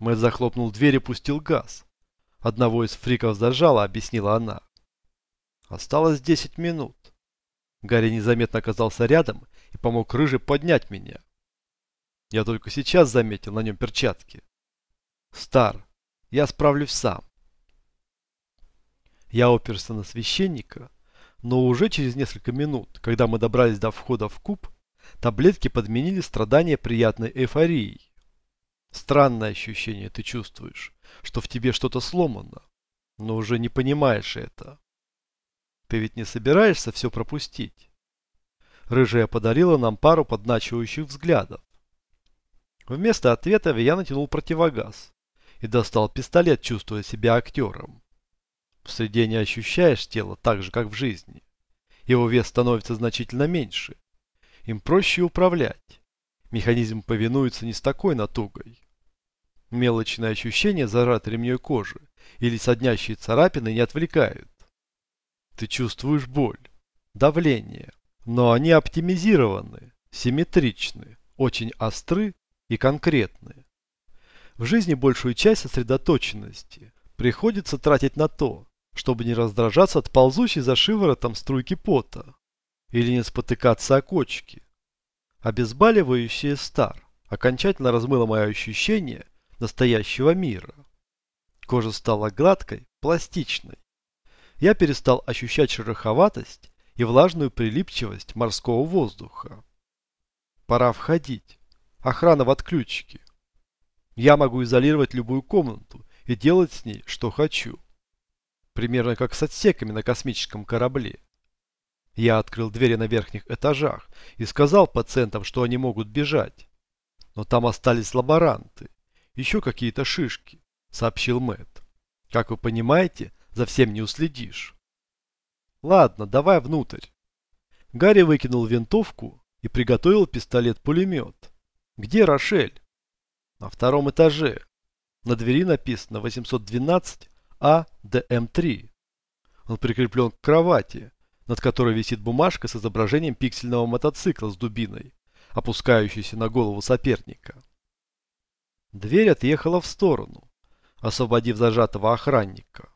Мэтт захлопнул дверь и пустил газ. Одного из фриков зажало, объяснила она. Осталось 10 минут. Гарри незаметно оказался рядом и помог Рыже поднять меня. Я только сейчас заметил на нем перчатки. Стар, я справлюсь сам. Я оперся на священника, но уже через несколько минут, когда мы добрались до входа в куб, таблетки подменили страдания приятной эйфорией. Странное ощущение ты чувствуешь, что в тебе что-то сломано, но уже не понимаешь это. Ты ведь не собираешься все пропустить? Рыжая подарила нам пару подначивающих взглядов. Вместо ответа я натянул противогаз и достал пистолет, чувствуя себя актером. В среде не ощущаешь тело так же, как в жизни. Его вес становится значительно меньше. Им проще управлять. Механизм повинуется не с такой натугой. Мелочные ощущения зажатой ремней кожи или соднящие царапины не отвлекают. Ты чувствуешь боль, давление, но они оптимизированы, симметричны, очень остры и конкретны. В жизни большую часть сосредоточенности приходится тратить на то, чтобы не раздражаться от ползущей за шиворотом струйки пота или не спотыкаться о кочки. Обезболивающее стар окончательно размыло мое ощущение настоящего мира. Кожа стала гладкой, пластичной. Я перестал ощущать шероховатость и влажную прилипчивость морского воздуха. Пора входить. Охрана в отключке. Я могу изолировать любую комнату и делать с ней, что хочу. Примерно как с отсеками на космическом корабле. Я открыл двери на верхних этажах и сказал пациентам, что они могут бежать. Но там остались лаборанты, еще какие-то шишки, сообщил Мэтт. Как вы понимаете, за всем не уследишь. Ладно, давай внутрь. Гарри выкинул винтовку и приготовил пистолет-пулемет. Где Рошель? На втором этаже. На двери написано 812 АДМ-3. Он прикреплен к кровати, над которой висит бумажка с изображением пиксельного мотоцикла с дубиной, опускающейся на голову соперника. Дверь отъехала в сторону, освободив зажатого охранника.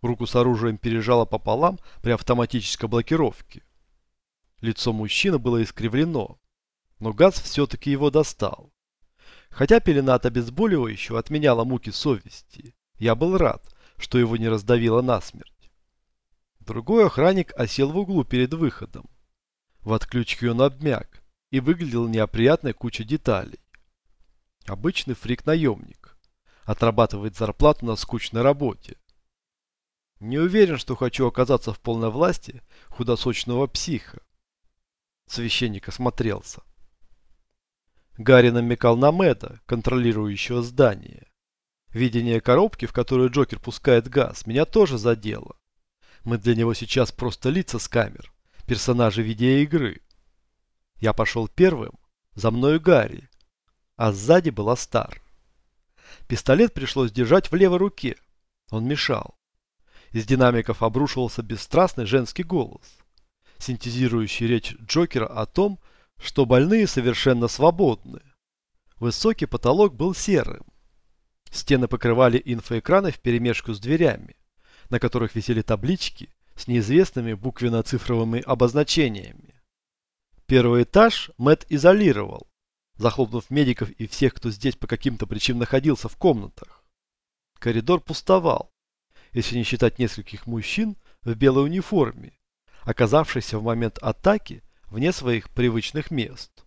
Руку с оружием пережала пополам при автоматической блокировке. Лицо мужчины было искривлено, но газ все-таки его достал. Хотя пелена от обезболивающего отменяла муки совести, я был рад, что его не раздавило насмерть. Другой охранник осел в углу перед выходом. В отключке он обмяк и выглядел неопрятной кучей деталей. Обычный фрик-наемник. Отрабатывает зарплату на скучной работе. Не уверен, что хочу оказаться в полной власти худосочного психа. Священник осмотрелся. Гарри намекал на Мэда, контролирующего здание. Видение коробки, в которую Джокер пускает газ, меня тоже задело. Мы для него сейчас просто лица с камер, персонажи видеоигры. Я пошел первым, за мною Гарри, а сзади была Стар. Пистолет пришлось держать в левой руке, он мешал. Из динамиков обрушивался бесстрастный женский голос, синтезирующий речь Джокера о том, что больные совершенно свободны. Высокий потолок был серым. Стены покрывали инфоэкраны вперемешку с дверями, на которых висели таблички с неизвестными буквенно-цифровыми обозначениями. Первый этаж Мэт изолировал, захлопнув медиков и всех, кто здесь по каким-то причинам находился в комнатах. Коридор пустовал, если не считать нескольких мужчин в белой униформе, оказавшихся в момент атаки вне своих привычных мест.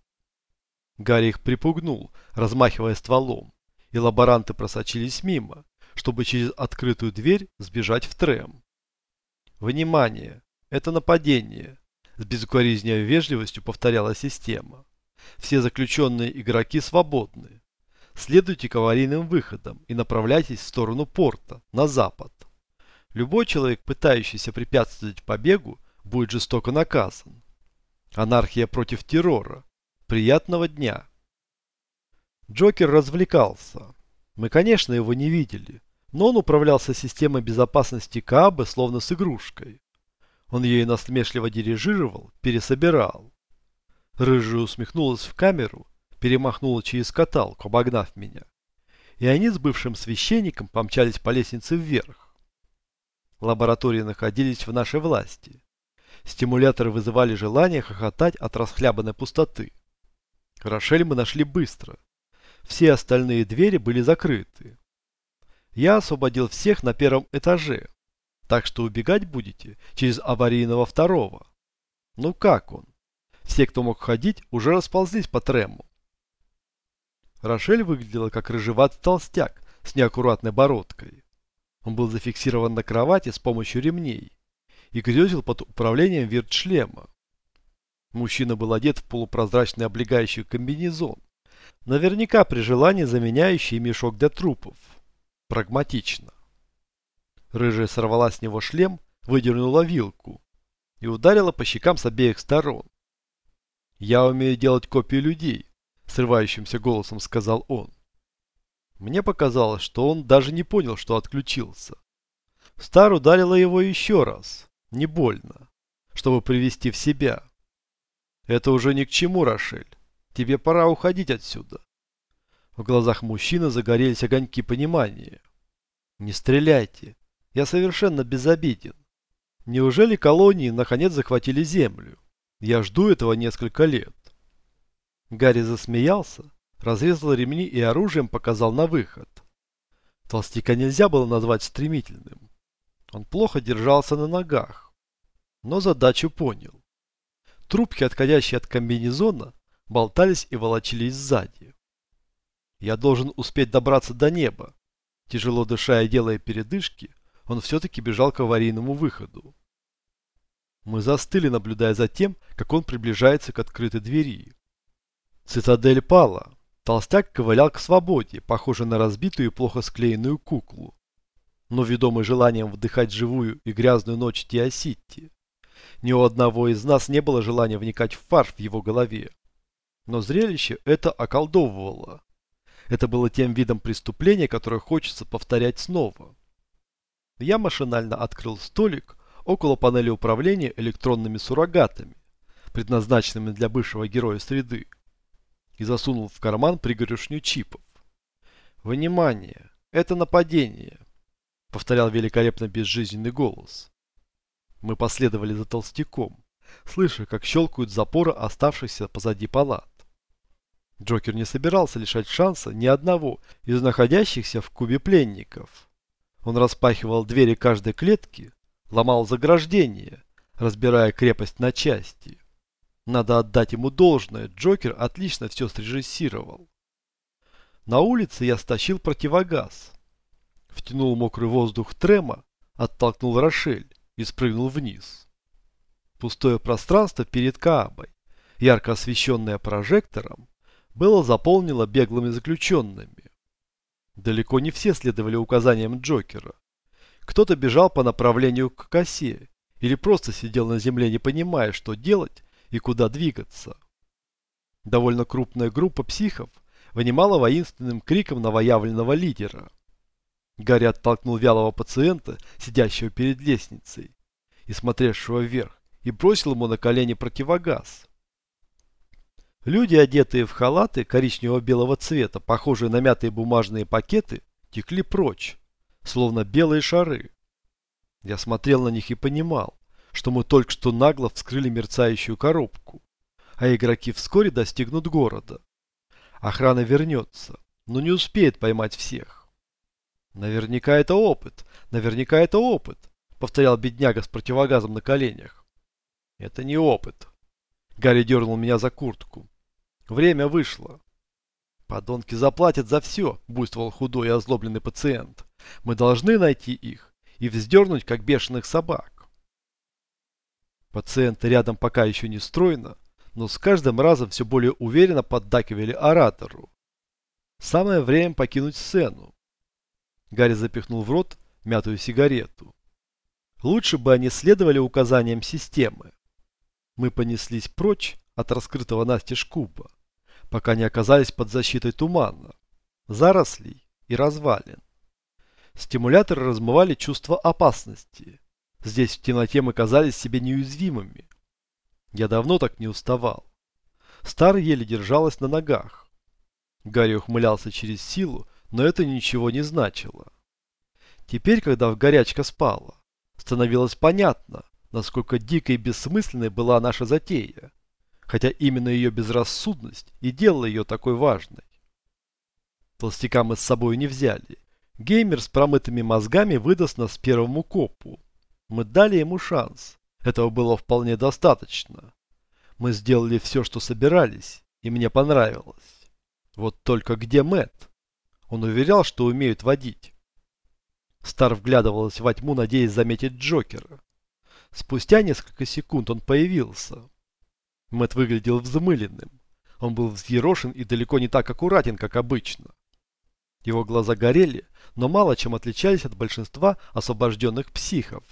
Гарри их припугнул, размахивая стволом, и лаборанты просочились мимо, чтобы через открытую дверь сбежать в трем. «Внимание! Это нападение!» С безукоризненной вежливостью повторяла система. «Все заключенные игроки свободны. Следуйте к аварийным выходам и направляйтесь в сторону порта, на запад. Любой человек, пытающийся препятствовать побегу, будет жестоко наказан. Анархия против террора. Приятного дня. Джокер развлекался. Мы, конечно, его не видели, но он управлялся системой безопасности Каабы словно с игрушкой. Он ей насмешливо дирижировал, пересобирал. Рыжая усмехнулась в камеру, перемахнула через каталку, обогнав меня. и они с бывшим священником помчались по лестнице вверх. Лаборатории находились в нашей власти. Стимуляторы вызывали желание хохотать от расхлябанной пустоты. Рошель мы нашли быстро. Все остальные двери были закрыты. Я освободил всех на первом этаже, так что убегать будете через аварийного второго. Ну как он? Все, кто мог ходить, уже расползлись по трему. Рошель выглядела как рыжеватый толстяк с неаккуратной бородкой. Он был зафиксирован на кровати с помощью ремней и грезил под управлением вертшлема. Мужчина был одет в полупрозрачный облегающий комбинезон, наверняка при желании заменяющий мешок для трупов. Прагматично. Рыжая сорвала с него шлем, выдернула вилку и ударила по щекам с обеих сторон. «Я умею делать копии людей», — срывающимся голосом сказал он. Мне показалось, что он даже не понял, что отключился. Стар ударила его еще раз, не больно, чтобы привести в себя. «Это уже ни к чему, Рошель. Тебе пора уходить отсюда». В глазах мужчины загорелись огоньки понимания. «Не стреляйте. Я совершенно безобиден. Неужели колонии наконец захватили землю? Я жду этого несколько лет. Гарри засмеялся, разрезал ремни и оружием показал на выход. Толстяка нельзя было назвать стремительным. Он плохо держался на ногах, но задачу понял. Трубки, отходящие от комбинезона, болтались и волочились сзади. Я должен успеть добраться до неба. Тяжело дыша и делая передышки, он все-таки бежал к аварийному выходу. Мы застыли, наблюдая за тем, как он приближается к открытой двери. Цитадель пала. Толстяк ковылял к свободе, похожий на разбитую и плохо склеенную куклу. Но ведомый желанием вдыхать живую и грязную ночь Тиоситти, ни у одного из нас не было желания вникать в фарш в его голове. Но зрелище это околдовывало. Это было тем видом преступления, которое хочется повторять снова. Я машинально открыл столик, около панели управления электронными суррогатами, предназначенными для бывшего героя среды, и засунул в карман пригоршню чипов. «Внимание! Это нападение!» — повторял великолепно безжизненный голос. Мы последовали за толстяком, слыша, как щелкают запоры оставшихся позади палат. Джокер не собирался лишать шанса ни одного из находящихся в кубе пленников. Он распахивал двери каждой клетки, ломал заграждение, разбирая крепость на части. Надо отдать ему должное, Джокер отлично все срежиссировал. На улице я стащил противогаз. Втянул мокрый воздух трема, оттолкнул Рошель и спрыгнул вниз. Пустое пространство перед Каабой, ярко освещенное прожектором, было заполнено беглыми заключенными. Далеко не все следовали указаниям Джокера. Кто-то бежал по направлению к косе или просто сидел на земле, не понимая, что делать и куда двигаться. Довольно крупная группа психов вынимала воинственным криком новоявленного лидера. Гарри оттолкнул вялого пациента, сидящего перед лестницей и смотревшего вверх, и бросил ему на колени противогаз. Люди, одетые в халаты коричнево-белого цвета, похожие на мятые бумажные пакеты, текли прочь словно белые шары. Я смотрел на них и понимал, что мы только что нагло вскрыли мерцающую коробку, а игроки вскоре достигнут города. Охрана вернется, но не успеет поймать всех. Наверняка это опыт, наверняка это опыт, повторял бедняга с противогазом на коленях. Это не опыт. Гарри дернул меня за куртку. Время вышло. Подонки заплатят за все, буйствовал худой и озлобленный пациент. Мы должны найти их и вздернуть, как бешеных собак. Пациенты рядом пока еще не стройно, но с каждым разом все более уверенно поддакивали оратору. Самое время покинуть сцену. Гарри запихнул в рот мятую сигарету. Лучше бы они следовали указаниям системы. Мы понеслись прочь от раскрытого настежь куба, пока не оказались под защитой тумана, зарослей и развалин. Стимуляторы размывали чувство опасности. Здесь в темноте мы казались себе неуязвимыми. Я давно так не уставал. Стар еле держалась на ногах. Гарри ухмылялся через силу, но это ничего не значило. Теперь, когда в горячка спала, становилось понятно, насколько дикой и бессмысленной была наша затея, хотя именно ее безрассудность и делала ее такой важной. Толстяка мы с собой не взяли. Геймер с промытыми мозгами выдаст нас первому копу. Мы дали ему шанс. Этого было вполне достаточно. Мы сделали все, что собирались, и мне понравилось. Вот только где Мэт? Он уверял, что умеет водить. Стар вглядывалась во тьму, надеясь заметить Джокера. Спустя несколько секунд он появился. Мэт выглядел взмыленным. Он был взъерошен и далеко не так аккуратен, как обычно. Его глаза горели, но мало чем отличались от большинства освобожденных психов.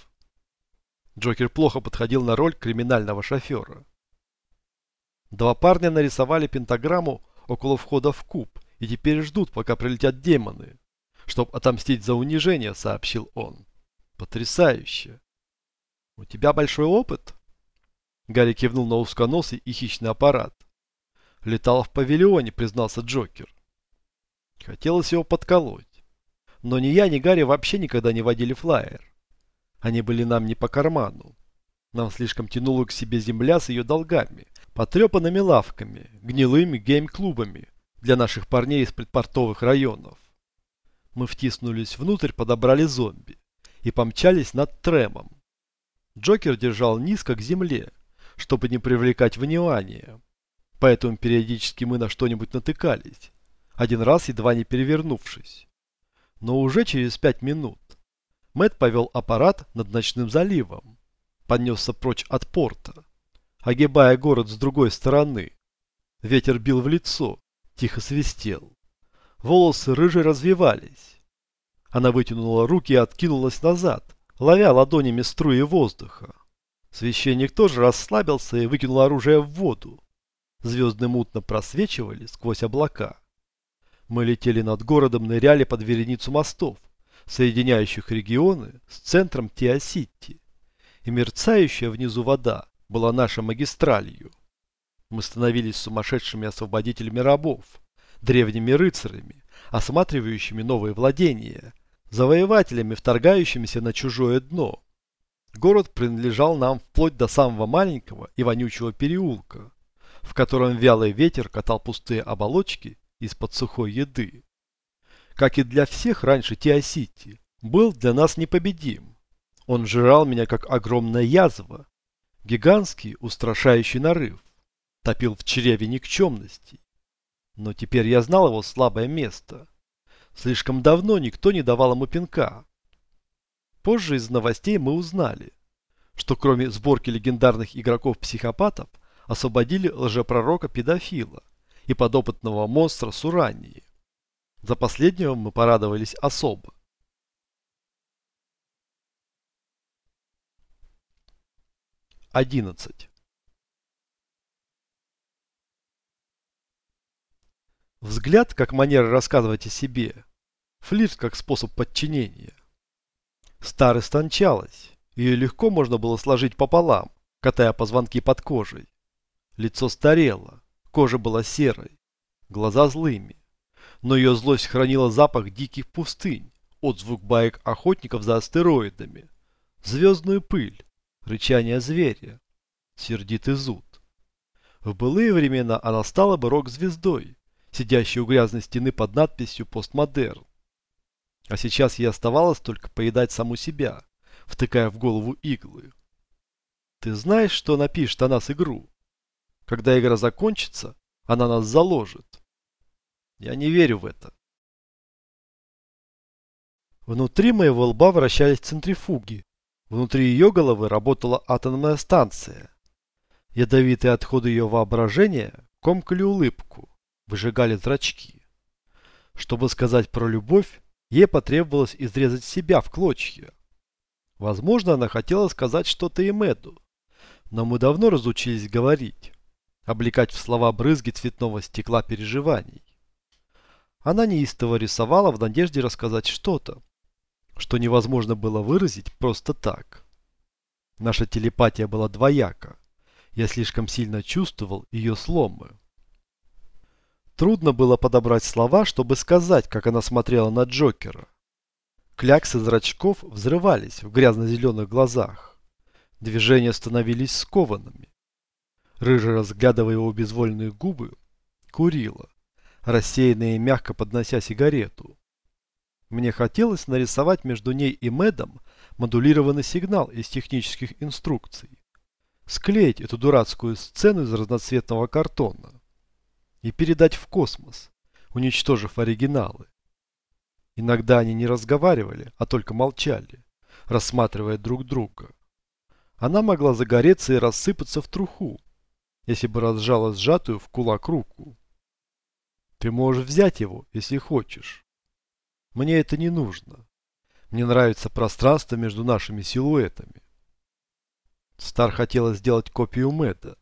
Джокер плохо подходил на роль криминального шофера. Два парня нарисовали пентаграмму около входа в куб и теперь ждут, пока прилетят демоны, чтобы отомстить за унижение, сообщил он. Потрясающе. У тебя большой опыт? Гарри кивнул на узконосый и хищный аппарат. Летал в павильоне, признался Джокер. Хотелось его подколоть. Но ни я, ни Гарри вообще никогда не водили флайер. Они были нам не по карману. Нам слишком тянуло к себе земля с ее долгами, потрепанными лавками, гнилыми гейм-клубами для наших парней из предпортовых районов. Мы втиснулись внутрь, подобрали зомби и помчались над Тремом. Джокер держал низко к земле, чтобы не привлекать внимания. Поэтому периодически мы на что-нибудь натыкались, один раз едва не перевернувшись. Но уже через пять минут Мэт повел аппарат над ночным заливом, поднесся прочь от порта огибая город с другой стороны. Ветер бил в лицо, тихо свистел. Волосы рыжие развивались. Она вытянула руки и откинулась назад, ловя ладонями струи воздуха. Священник тоже расслабился и выкинул оружие в воду. Звезды мутно просвечивали сквозь облака. Мы летели над городом, ныряли под вереницу мостов, соединяющих регионы с центром Тиасити. И мерцающая внизу вода была нашей магистралью. Мы становились сумасшедшими освободителями рабов, древними рыцарями, осматривающими новые владения, завоевателями, вторгающимися на чужое дно. Город принадлежал нам вплоть до самого маленького и вонючего переулка, в котором вялый ветер катал пустые оболочки из-под сухой еды. Как и для всех раньше Тиасити, был для нас непобедим. Он жрал меня как огромная язва, Гигантский, устрашающий нарыв. Топил в чреве никчемности. Но теперь я знал его слабое место. Слишком давно никто не давал ему пинка. Позже из новостей мы узнали, что кроме сборки легендарных игроков-психопатов, освободили лжепророка-педофила и подопытного монстра Сурании. За последнего мы порадовались особо. 11. Взгляд как манера рассказывать о себе. Флирт как способ подчинения. Стар истончалась. Ее легко можно было сложить пополам, катая позвонки под кожей. Лицо старело, кожа была серой, глаза злыми. Но ее злость хранила запах диких пустынь, отзвук баек охотников за астероидами, звездную пыль, рычание зверя, сердитый зуд. В былые времена она стала бы рок-звездой, сидящей у грязной стены под надписью «Постмодерн». А сейчас ей оставалось только поедать саму себя, втыкая в голову иглы. Ты знаешь, что напишет о нас игру? Когда игра закончится, она нас заложит. Я не верю в это. Внутри моего лба вращались центрифуги, Внутри ее головы работала атомная станция. Ядовитые отходы ее воображения комкали улыбку, выжигали зрачки. Чтобы сказать про любовь, ей потребовалось изрезать себя в клочья. Возможно, она хотела сказать что-то и Мэду, но мы давно разучились говорить, облекать в слова брызги цветного стекла переживаний. Она неистово рисовала в надежде рассказать что-то, что невозможно было выразить просто так. Наша телепатия была двояка. Я слишком сильно чувствовал ее сломы. Трудно было подобрать слова, чтобы сказать, как она смотрела на Джокера. Кляксы зрачков взрывались в грязно-зеленых глазах. Движения становились скованными. Рыжий, разглядывая его безвольные губы, курила, рассеянно и мягко поднося сигарету. Мне хотелось нарисовать между ней и Мэдом модулированный сигнал из технических инструкций. Склеить эту дурацкую сцену из разноцветного картона и передать в космос, уничтожив оригиналы. Иногда они не разговаривали, а только молчали, рассматривая друг друга. Она могла загореться и рассыпаться в труху, если бы разжала сжатую в кулак руку. Ты можешь взять его, если хочешь. Мне это не нужно. Мне нравится пространство между нашими силуэтами. Стар хотела сделать копию Мэтта,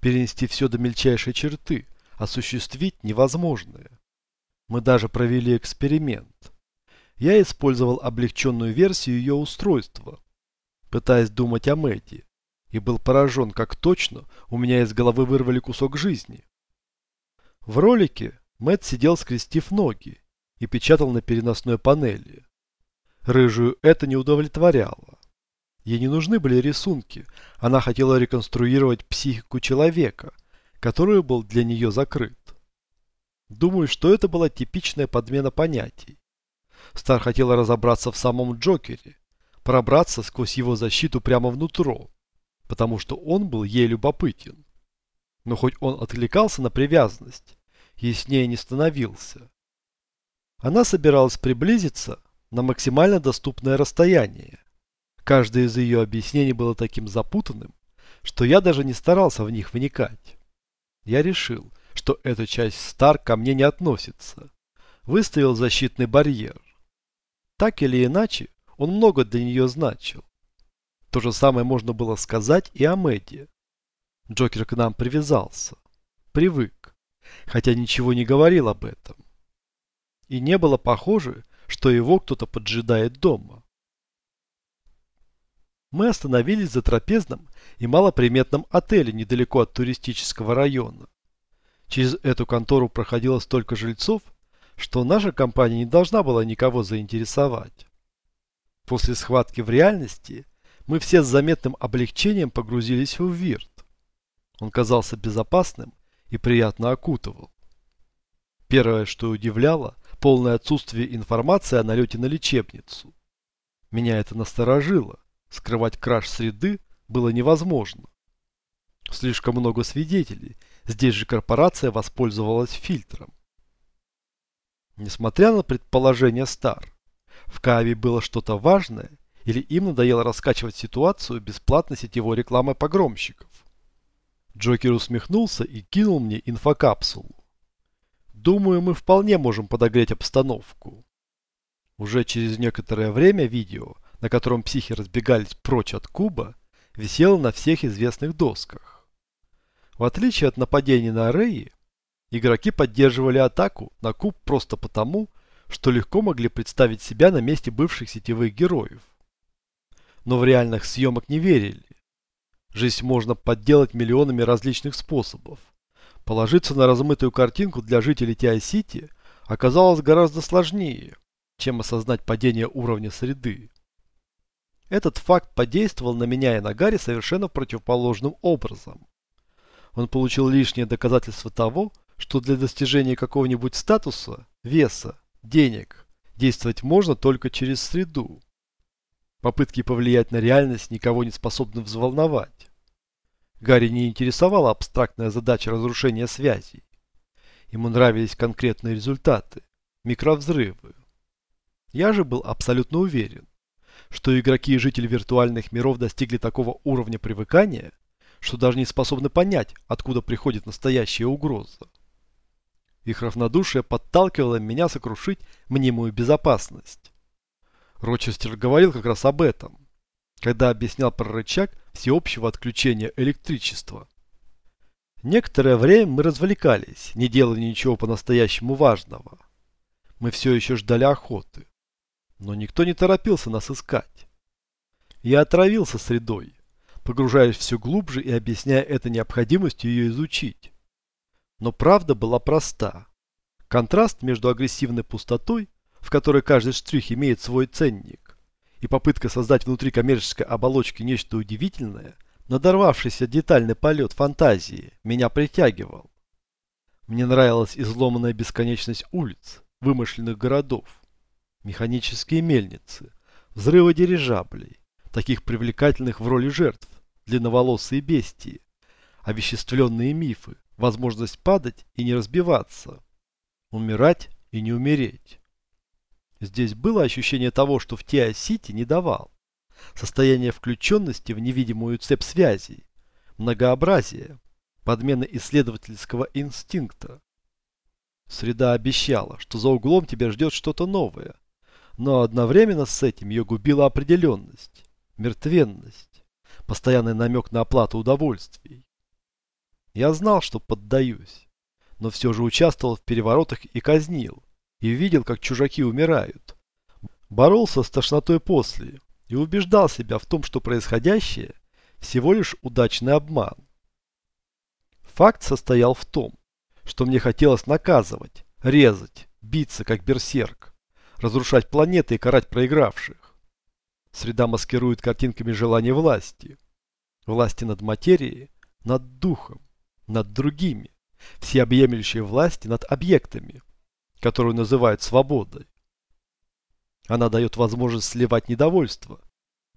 перенести все до мельчайшей черты, осуществить невозможное. Мы даже провели эксперимент. Я использовал облегченную версию ее устройства, пытаясь думать о Мэтте, и был поражен, как точно у меня из головы вырвали кусок жизни. В ролике Мэтт сидел скрестив ноги и печатал на переносной панели. Рыжую это не удовлетворяло. Ей не нужны были рисунки, она хотела реконструировать психику человека, который был для нее закрыт. Думаю, что это была типичная подмена понятий. Стар хотела разобраться в самом Джокере, пробраться сквозь его защиту прямо внутрь, потому что он был ей любопытен. Но хоть он откликался на привязанность, яснее не становился. Она собиралась приблизиться на максимально доступное расстояние. Каждое из ее объяснений было таким запутанным, что я даже не старался в них вникать. Я решил, что эта часть Стар ко мне не относится. Выставил защитный барьер. Так или иначе, он много для нее значил. То же самое можно было сказать и о Мэдди. Джокер к нам привязался. Привык. Хотя ничего не говорил об этом. И не было похоже, что его кто-то поджидает дома. Мы остановились за трапезным и малоприметном отеле недалеко от туристического района. Через эту контору проходило столько жильцов, что наша компания не должна была никого заинтересовать. После схватки в реальности мы все с заметным облегчением погрузились в Вирт. Он казался безопасным и приятно окутывал. Первое, что удивляло, полное отсутствие информации о налете на лечебницу. Меня это насторожило. Скрывать краж среды было невозможно. Слишком много свидетелей. Здесь же корпорация воспользовалась фильтром. Несмотря на предположение Стар, в Кааве было что-то важное, или им надоело раскачивать ситуацию бесплатной сетевой рекламой погромщиков. Джокер усмехнулся и кинул мне инфокапсулу. Думаю, мы вполне можем подогреть обстановку. Уже через некоторое время видео на котором психи разбегались прочь от куба, висело на всех известных досках. В отличие от нападений на Реи, игроки поддерживали атаку на куб просто потому, что легко могли представить себя на месте бывших сетевых героев. Но в реальных съемок не верили. Жизнь можно подделать миллионами различных способов. Положиться на размытую картинку для жителей Тиай-Сити оказалось гораздо сложнее, чем осознать падение уровня среды. Этот факт подействовал на меня и на Гарри совершенно противоположным образом. Он получил лишнее доказательство того, что для достижения какого-нибудь статуса, веса, денег действовать можно только через среду. Попытки повлиять на реальность никого не способны взволновать. Гарри не интересовала абстрактная задача разрушения связей. Ему нравились конкретные результаты, микровзрывы. Я же был абсолютно уверен, что игроки и жители виртуальных миров достигли такого уровня привыкания, что даже не способны понять, откуда приходит настоящая угроза. Их равнодушие подталкивало меня сокрушить мнимую безопасность. Рочестер говорил как раз об этом, когда объяснял про рычаг всеобщего отключения электричества. Некоторое время мы развлекались, не делая ничего по-настоящему важного. Мы все еще ждали охоты но никто не торопился нас искать. Я отравился средой, погружаясь все глубже и объясняя это необходимостью ее изучить. Но правда была проста. Контраст между агрессивной пустотой, в которой каждый штрих имеет свой ценник, и попытка создать внутри коммерческой оболочки нечто удивительное, надорвавшийся детальный полет фантазии, меня притягивал. Мне нравилась изломанная бесконечность улиц, вымышленных городов, механические мельницы, взрывы дирижаблей, таких привлекательных в роли жертв, длинноволосые бестии, овеществленные мифы, возможность падать и не разбиваться, умирать и не умереть. Здесь было ощущение того, что в Тиа-Сити не давал. Состояние включенности в невидимую цепь связей, многообразие, подмена исследовательского инстинкта. Среда обещала, что за углом тебя ждет что-то новое, но одновременно с этим ее губила определенность, мертвенность, постоянный намек на оплату удовольствий. Я знал, что поддаюсь, но все же участвовал в переворотах и казнил, и видел, как чужаки умирают. Боролся с тошнотой после и убеждал себя в том, что происходящее всего лишь удачный обман. Факт состоял в том, что мне хотелось наказывать, резать, биться как берсерк, разрушать планеты и карать проигравших. Среда маскирует картинками желания власти. Власти над материей, над духом, над другими, всеобъемлющей власти над объектами, которую называют свободой. Она дает возможность сливать недовольство,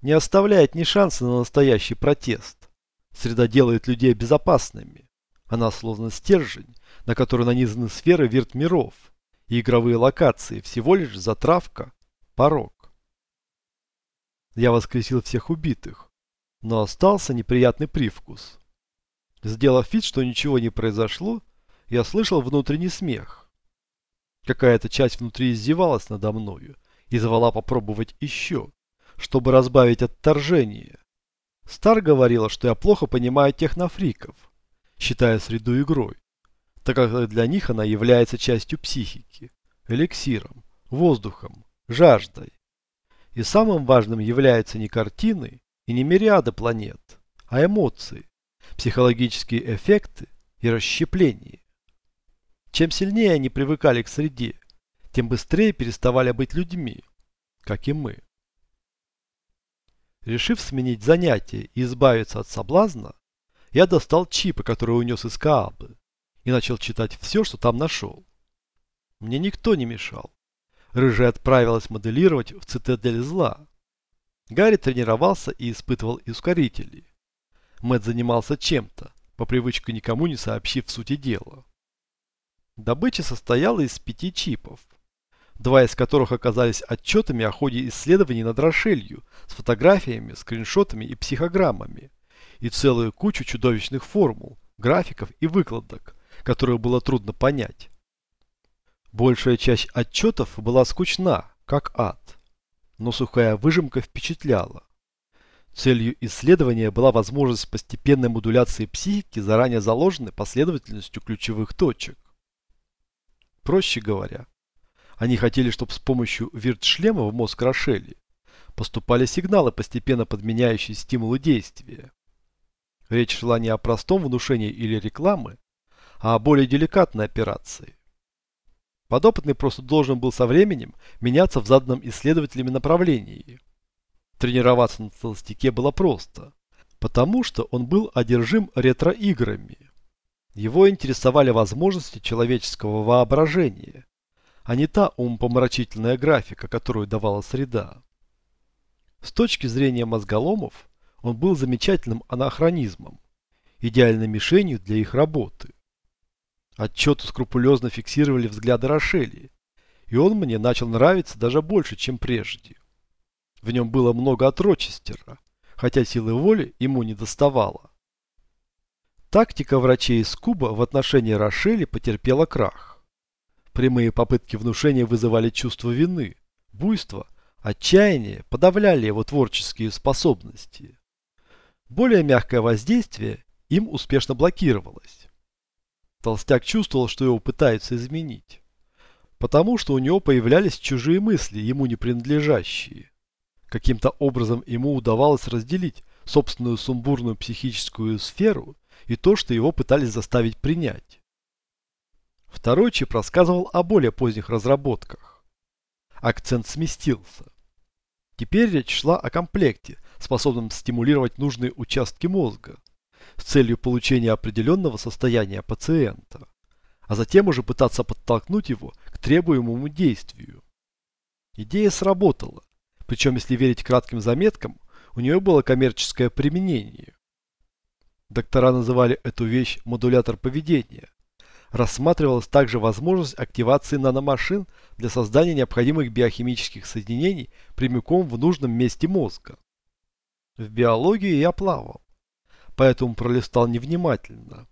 не оставляет ни шанса на настоящий протест. Среда делает людей безопасными. Она словно стержень, на который нанизаны сферы вирт миров, и игровые локации всего лишь затравка, порог. Я воскресил всех убитых, но остался неприятный привкус. Сделав вид, что ничего не произошло, я слышал внутренний смех. Какая-то часть внутри издевалась надо мною и звала попробовать еще, чтобы разбавить отторжение. Стар говорила, что я плохо понимаю технофриков, считая среду игрой, так как для них она является частью психики, эликсиром, воздухом, жаждой. И самым важным являются не картины и не мириады планет, а эмоции, психологические эффекты и расщепление. Чем сильнее они привыкали к среде, тем быстрее переставали быть людьми, как и мы. Решив сменить занятие и избавиться от соблазна, я достал чипы, которые унес из Каабы, и начал читать все, что там нашел. Мне никто не мешал. Рыжая отправилась моделировать в цитадель зла. Гарри тренировался и испытывал ускорители. Мэтт занимался чем-то, по привычке никому не сообщив сути дела. Добыча состояла из пяти чипов, два из которых оказались отчетами о ходе исследований над Рошелью с фотографиями, скриншотами и психограммами, и целую кучу чудовищных формул, графиков и выкладок, которые было трудно понять. Большая часть отчетов была скучна, как ад, но сухая выжимка впечатляла. Целью исследования была возможность постепенной модуляции психики, заранее заложенной последовательностью ключевых точек. Проще говоря, они хотели, чтобы с помощью вирт-шлема в мозг Рошели поступали сигналы, постепенно подменяющие стимулы действия. Речь шла не о простом внушении или рекламы, а о более деликатной операции. Подопытный просто должен был со временем меняться в заданном исследователями направлении – Тренироваться на толстяке было просто, потому что он был одержим ретро-играми. Его интересовали возможности человеческого воображения, а не та умопомрачительная графика, которую давала среда. С точки зрения мозголомов, он был замечательным анахронизмом, идеальной мишенью для их работы. Отчеты скрупулезно фиксировали взгляды Рошели, и он мне начал нравиться даже больше, чем прежде. В нем было много от Рочестера, хотя силы воли ему не доставало. Тактика врачей из Куба в отношении Рошели потерпела крах. Прямые попытки внушения вызывали чувство вины, буйство, отчаяние, подавляли его творческие способности. Более мягкое воздействие им успешно блокировалось. Толстяк чувствовал, что его пытаются изменить, потому что у него появлялись чужие мысли, ему не принадлежащие. Каким-то образом ему удавалось разделить собственную сумбурную психическую сферу и то, что его пытались заставить принять. Второй чип рассказывал о более поздних разработках. Акцент сместился. Теперь речь шла о комплекте, способном стимулировать нужные участки мозга с целью получения определенного состояния пациента, а затем уже пытаться подтолкнуть его к требуемому действию. Идея сработала, причем если верить кратким заметкам, у нее было коммерческое применение. Доктора называли эту вещь модулятор поведения. Рассматривалась также возможность активации наномашин для создания необходимых биохимических соединений прямиком в нужном месте мозга. В биологии я плавал, поэтому пролистал невнимательно.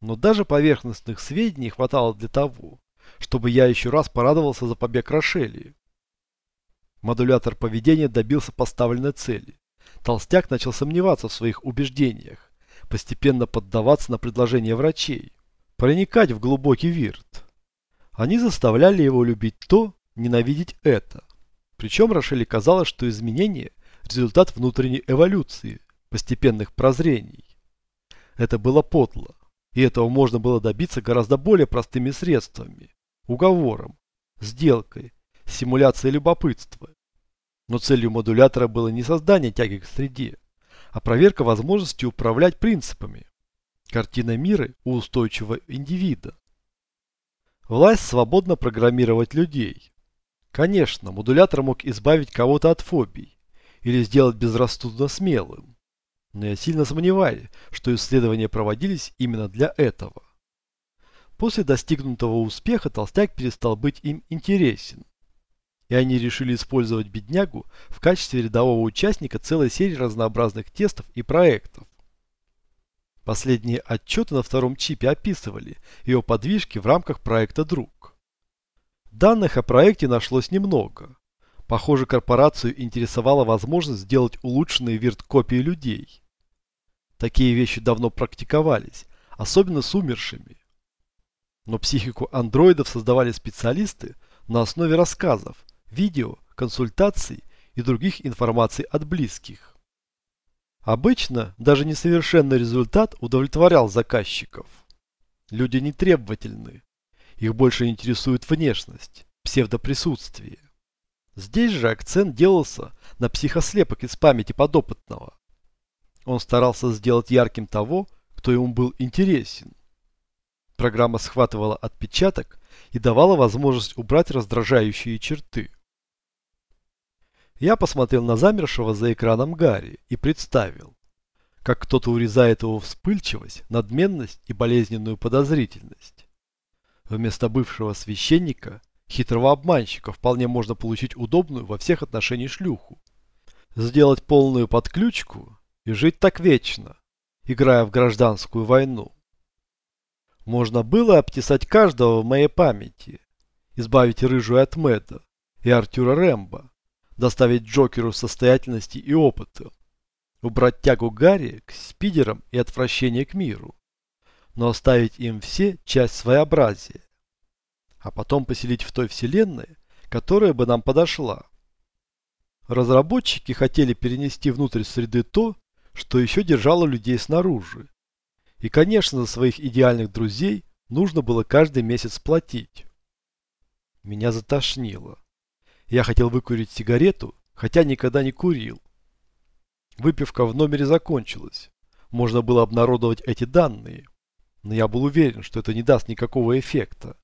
Но даже поверхностных сведений хватало для того, чтобы я еще раз порадовался за побег Рошелии. Модулятор поведения добился поставленной цели. Толстяк начал сомневаться в своих убеждениях, постепенно поддаваться на предложения врачей, проникать в глубокий вирт. Они заставляли его любить то, ненавидеть это. Причем Рошели казалось, что изменение – результат внутренней эволюции, постепенных прозрений. Это было подло, и этого можно было добиться гораздо более простыми средствами – уговором, сделкой, симуляцией любопытства. Но целью модулятора было не создание тяги к среде, а проверка возможности управлять принципами. Картина мира у устойчивого индивида. Власть свободно программировать людей. Конечно, модулятор мог избавить кого-то от фобий, или сделать безрассудно смелым. Но я сильно сомневаюсь, что исследования проводились именно для этого. После достигнутого успеха Толстяк перестал быть им интересен. И они решили использовать беднягу в качестве рядового участника целой серии разнообразных тестов и проектов. Последние отчеты на втором чипе описывали его подвижки в рамках проекта «Друг». Данных о проекте нашлось немного, Похоже, корпорацию интересовала возможность сделать улучшенные вирт-копии людей. Такие вещи давно практиковались, особенно с умершими. Но психику андроидов создавали специалисты на основе рассказов, видео, консультаций и других информаций от близких. Обычно даже несовершенный результат удовлетворял заказчиков. Люди не требовательны. Их больше интересует внешность, псевдоприсутствие. Здесь же акцент делался на психослепок из памяти подопытного. Он старался сделать ярким того, кто ему был интересен. Программа схватывала отпечаток и давала возможность убрать раздражающие черты. Я посмотрел на замершего за экраном Гарри и представил, как кто-то урезает его вспыльчивость, надменность и болезненную подозрительность. Вместо бывшего священника – хитрого обманщика вполне можно получить удобную во всех отношениях шлюху. Сделать полную подключку и жить так вечно, играя в гражданскую войну. Можно было обтесать каждого в моей памяти, избавить рыжую от Мэда и Артюра Рэмбо, доставить Джокеру состоятельности и опыта, убрать тягу Гарри к спидерам и отвращение к миру, но оставить им все часть своеобразия а потом поселить в той вселенной, которая бы нам подошла. Разработчики хотели перенести внутрь среды то, что еще держало людей снаружи. И, конечно, за своих идеальных друзей нужно было каждый месяц платить. Меня затошнило. Я хотел выкурить сигарету, хотя никогда не курил. Выпивка в номере закончилась. Можно было обнародовать эти данные. Но я был уверен, что это не даст никакого эффекта.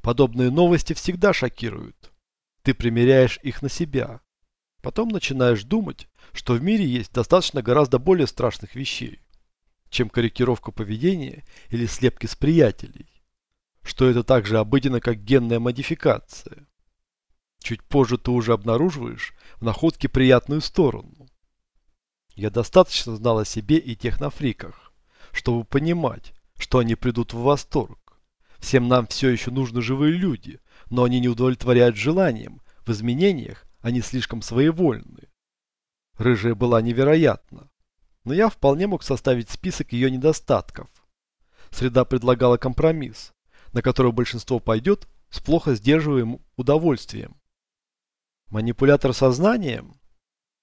Подобные новости всегда шокируют. Ты примеряешь их на себя. Потом начинаешь думать, что в мире есть достаточно гораздо более страшных вещей, чем корректировка поведения или слепки с приятелей. Что это так же обыденно, как генная модификация. Чуть позже ты уже обнаруживаешь в находке приятную сторону. Я достаточно знал о себе и технофриках, чтобы понимать, что они придут в восторг. Всем нам все еще нужны живые люди, но они не удовлетворяют желаниям. В изменениях они слишком своевольны. Рыжая была невероятна. Но я вполне мог составить список ее недостатков. Среда предлагала компромисс, на который большинство пойдет с плохо сдерживаемым удовольствием. Манипулятор сознанием?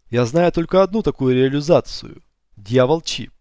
Я знаю только одну такую реализацию – дьявол-чип.